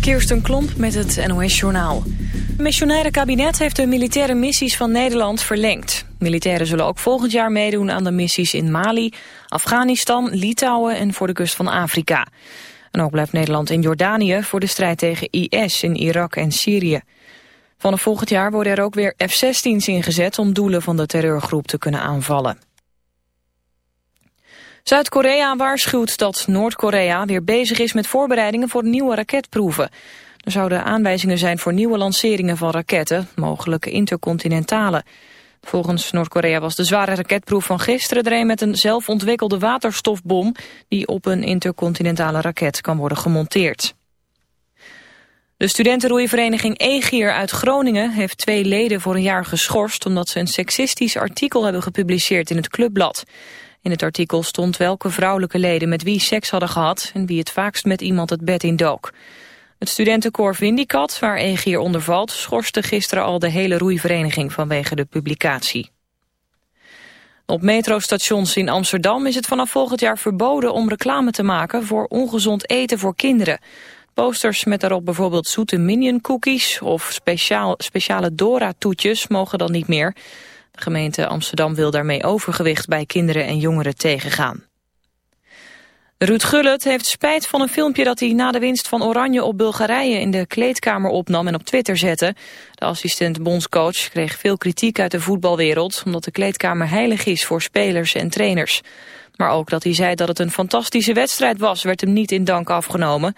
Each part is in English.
Kirsten Klomp met het NOS-journaal. Het missionaire kabinet heeft de militaire missies van Nederland verlengd. Militairen zullen ook volgend jaar meedoen aan de missies in Mali, Afghanistan, Litouwen en voor de kust van Afrika. En ook blijft Nederland in Jordanië voor de strijd tegen IS in Irak en Syrië. Vanaf volgend jaar worden er ook weer F-16's ingezet om doelen van de terreurgroep te kunnen aanvallen. Zuid-Korea waarschuwt dat Noord-Korea weer bezig is met voorbereidingen voor nieuwe raketproeven. Er zouden aanwijzingen zijn voor nieuwe lanceringen van raketten, mogelijk intercontinentale. Volgens Noord-Korea was de zware raketproef van gisteren er een met een zelfontwikkelde waterstofbom die op een intercontinentale raket kan worden gemonteerd. De studentenroeivereniging Egier uit Groningen heeft twee leden voor een jaar geschorst omdat ze een seksistisch artikel hebben gepubliceerd in het clubblad. In het artikel stond welke vrouwelijke leden met wie seks hadden gehad en wie het vaakst met iemand het bed in dook. Het studentenkoor Vindicat, waar Egier onder valt, schorste gisteren al de hele roeivereniging vanwege de publicatie. Op metrostations in Amsterdam is het vanaf volgend jaar verboden om reclame te maken voor ongezond eten voor kinderen. Posters met daarop bijvoorbeeld zoete minion cookies of speciaal, speciale Dora-toetjes mogen dan niet meer. Gemeente Amsterdam wil daarmee overgewicht bij kinderen en jongeren tegengaan. Ruud Gullit heeft spijt van een filmpje dat hij na de winst van Oranje op Bulgarije in de kleedkamer opnam en op Twitter zette. De assistent bondscoach kreeg veel kritiek uit de voetbalwereld omdat de kleedkamer heilig is voor spelers en trainers. Maar ook dat hij zei dat het een fantastische wedstrijd was werd hem niet in dank afgenomen.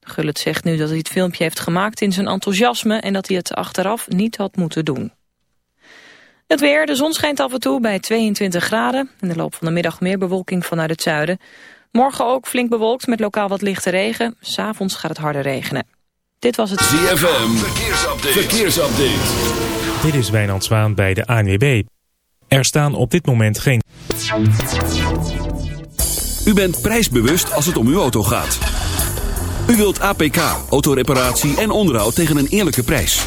Gullit zegt nu dat hij het filmpje heeft gemaakt in zijn enthousiasme en dat hij het achteraf niet had moeten doen. Het weer, de zon schijnt af en toe bij 22 graden. In de loop van de middag meer bewolking vanuit het zuiden. Morgen ook flink bewolkt met lokaal wat lichte regen. S'avonds gaat het harder regenen. Dit was het ZFM, verkeersupdate. verkeersupdate. Dit is Wijnand Zwaan bij de ANWB. Er staan op dit moment geen... U bent prijsbewust als het om uw auto gaat. U wilt APK, autoreparatie en onderhoud tegen een eerlijke prijs.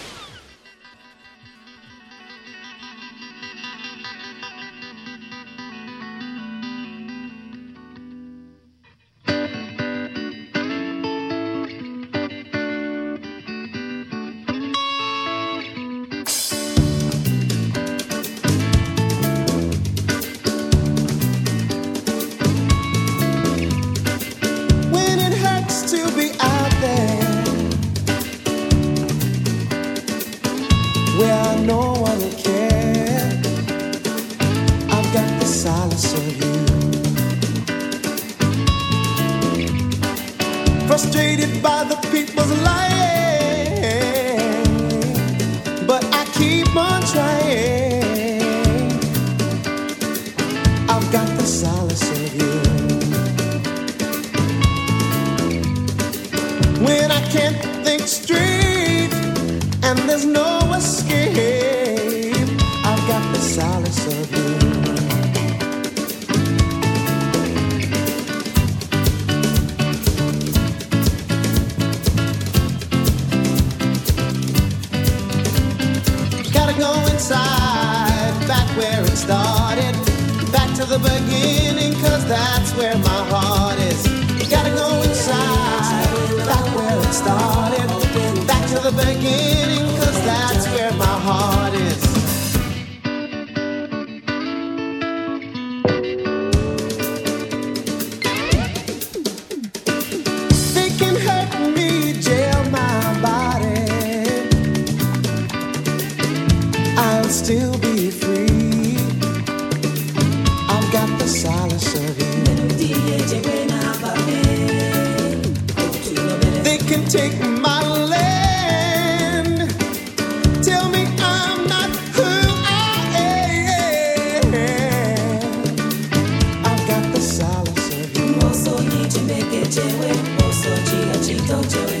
don't do it.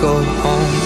go home.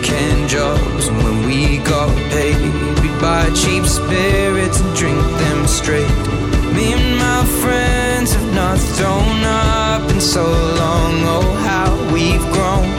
weekend jobs and when we got paid, we'd buy cheap spirits and drink them straight. Me and my friends have not thrown up in so long. Oh, how we've grown.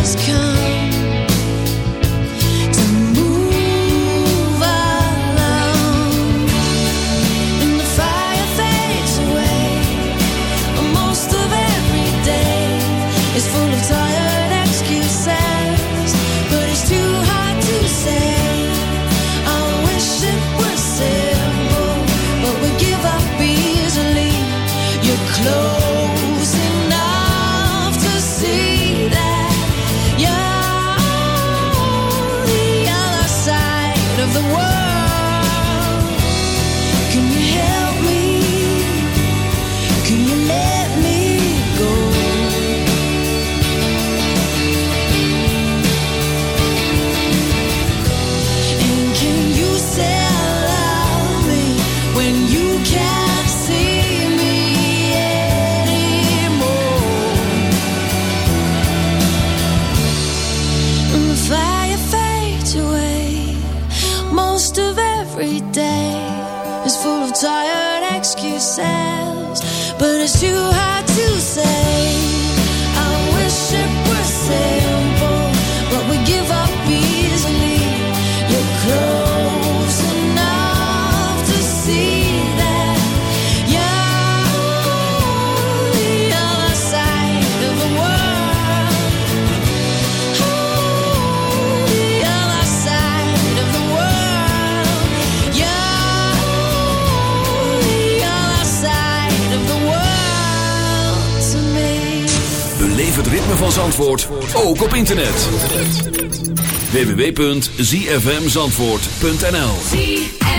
has come. www.zfmzandvoort.nl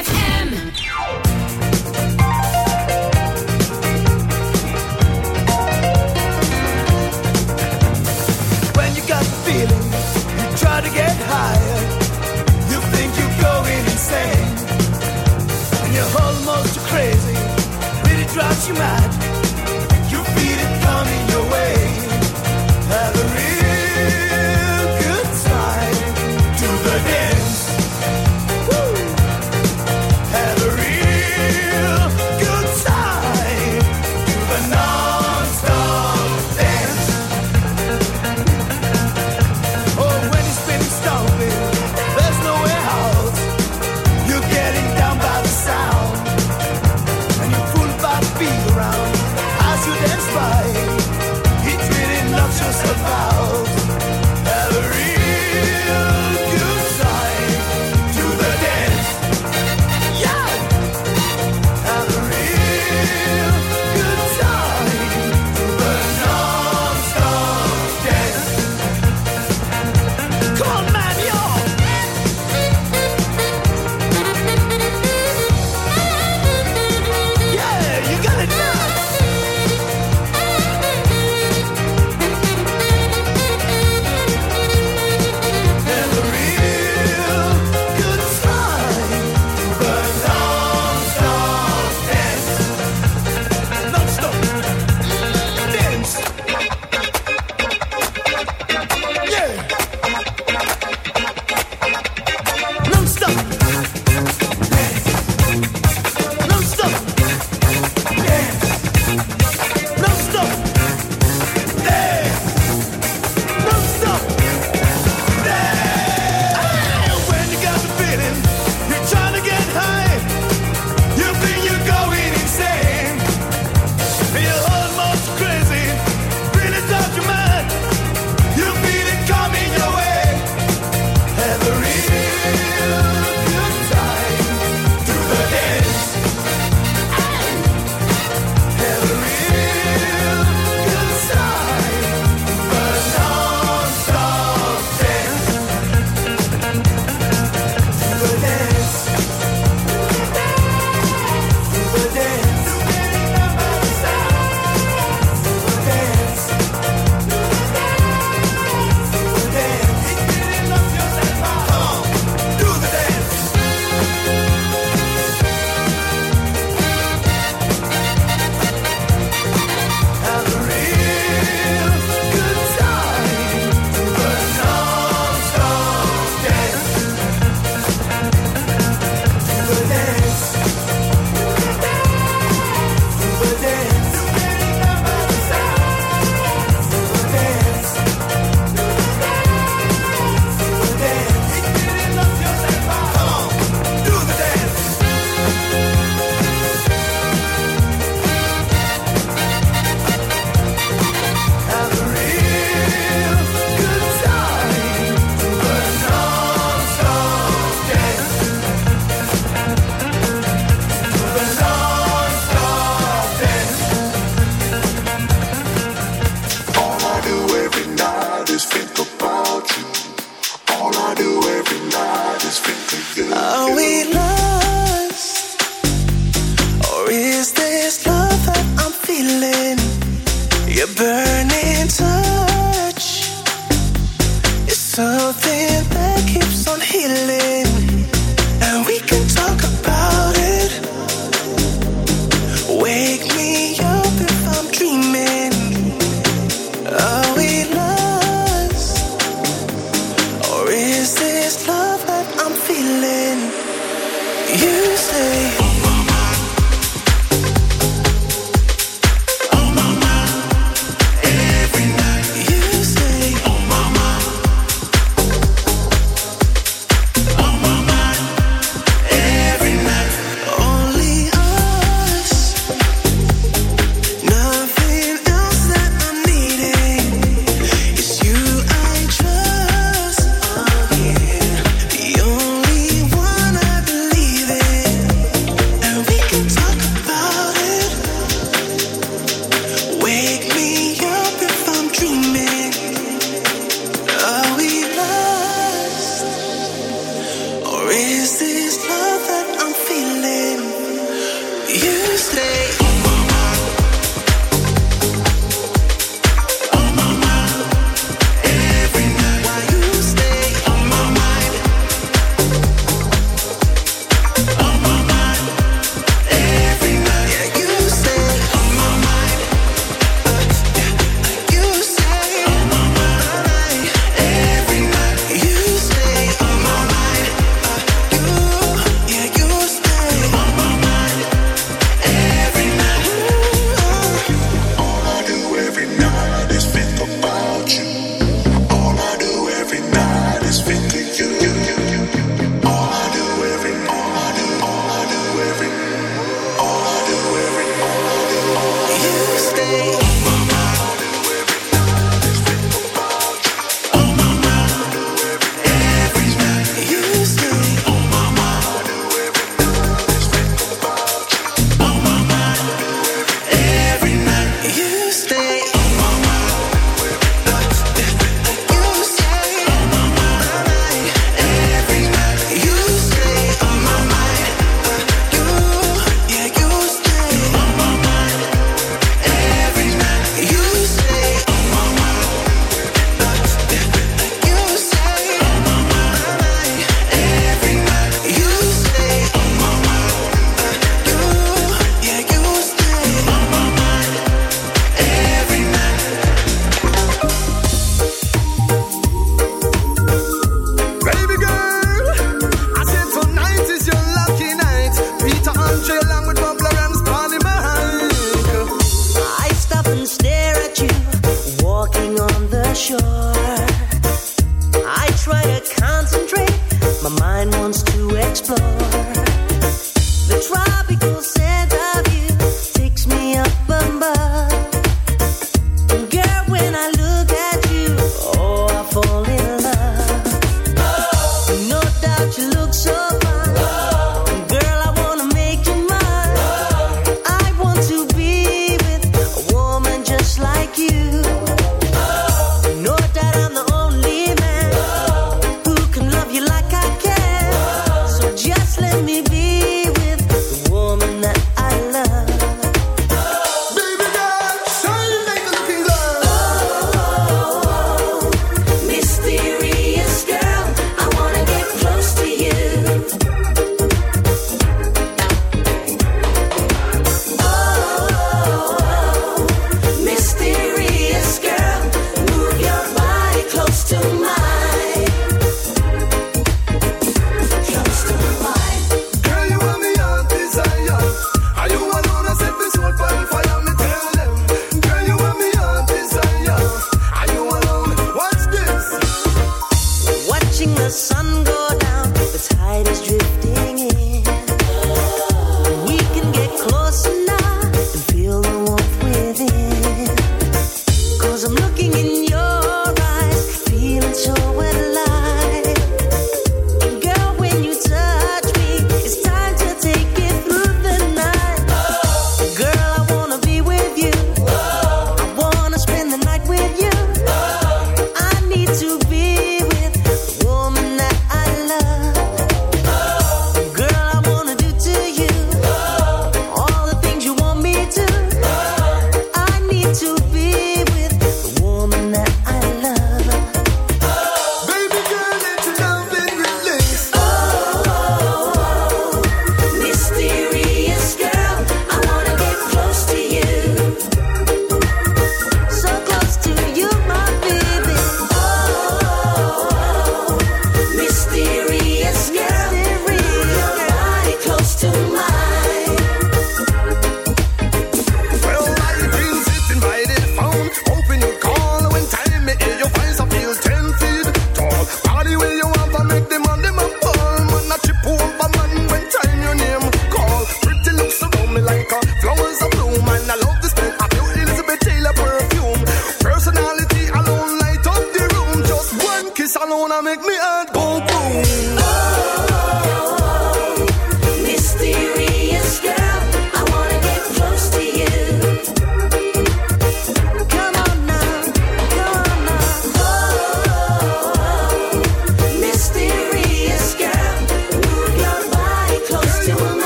Your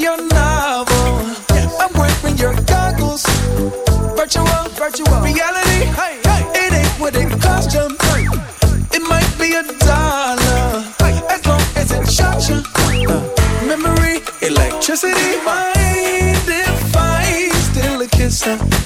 your novel. I'm wearing your goggles. Virtual, virtual reality. Hey, hey. It ain't what it cost you. It might be a dollar, as long as it shot you. Memory, electricity, mind if I still a kisser.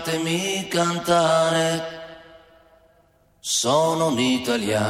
fatemi cantare. Sono un italiano.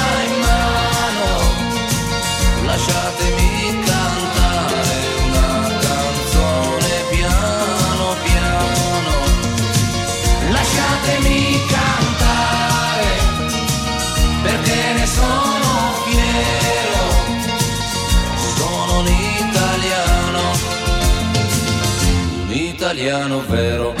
italiano vero.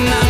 My, my,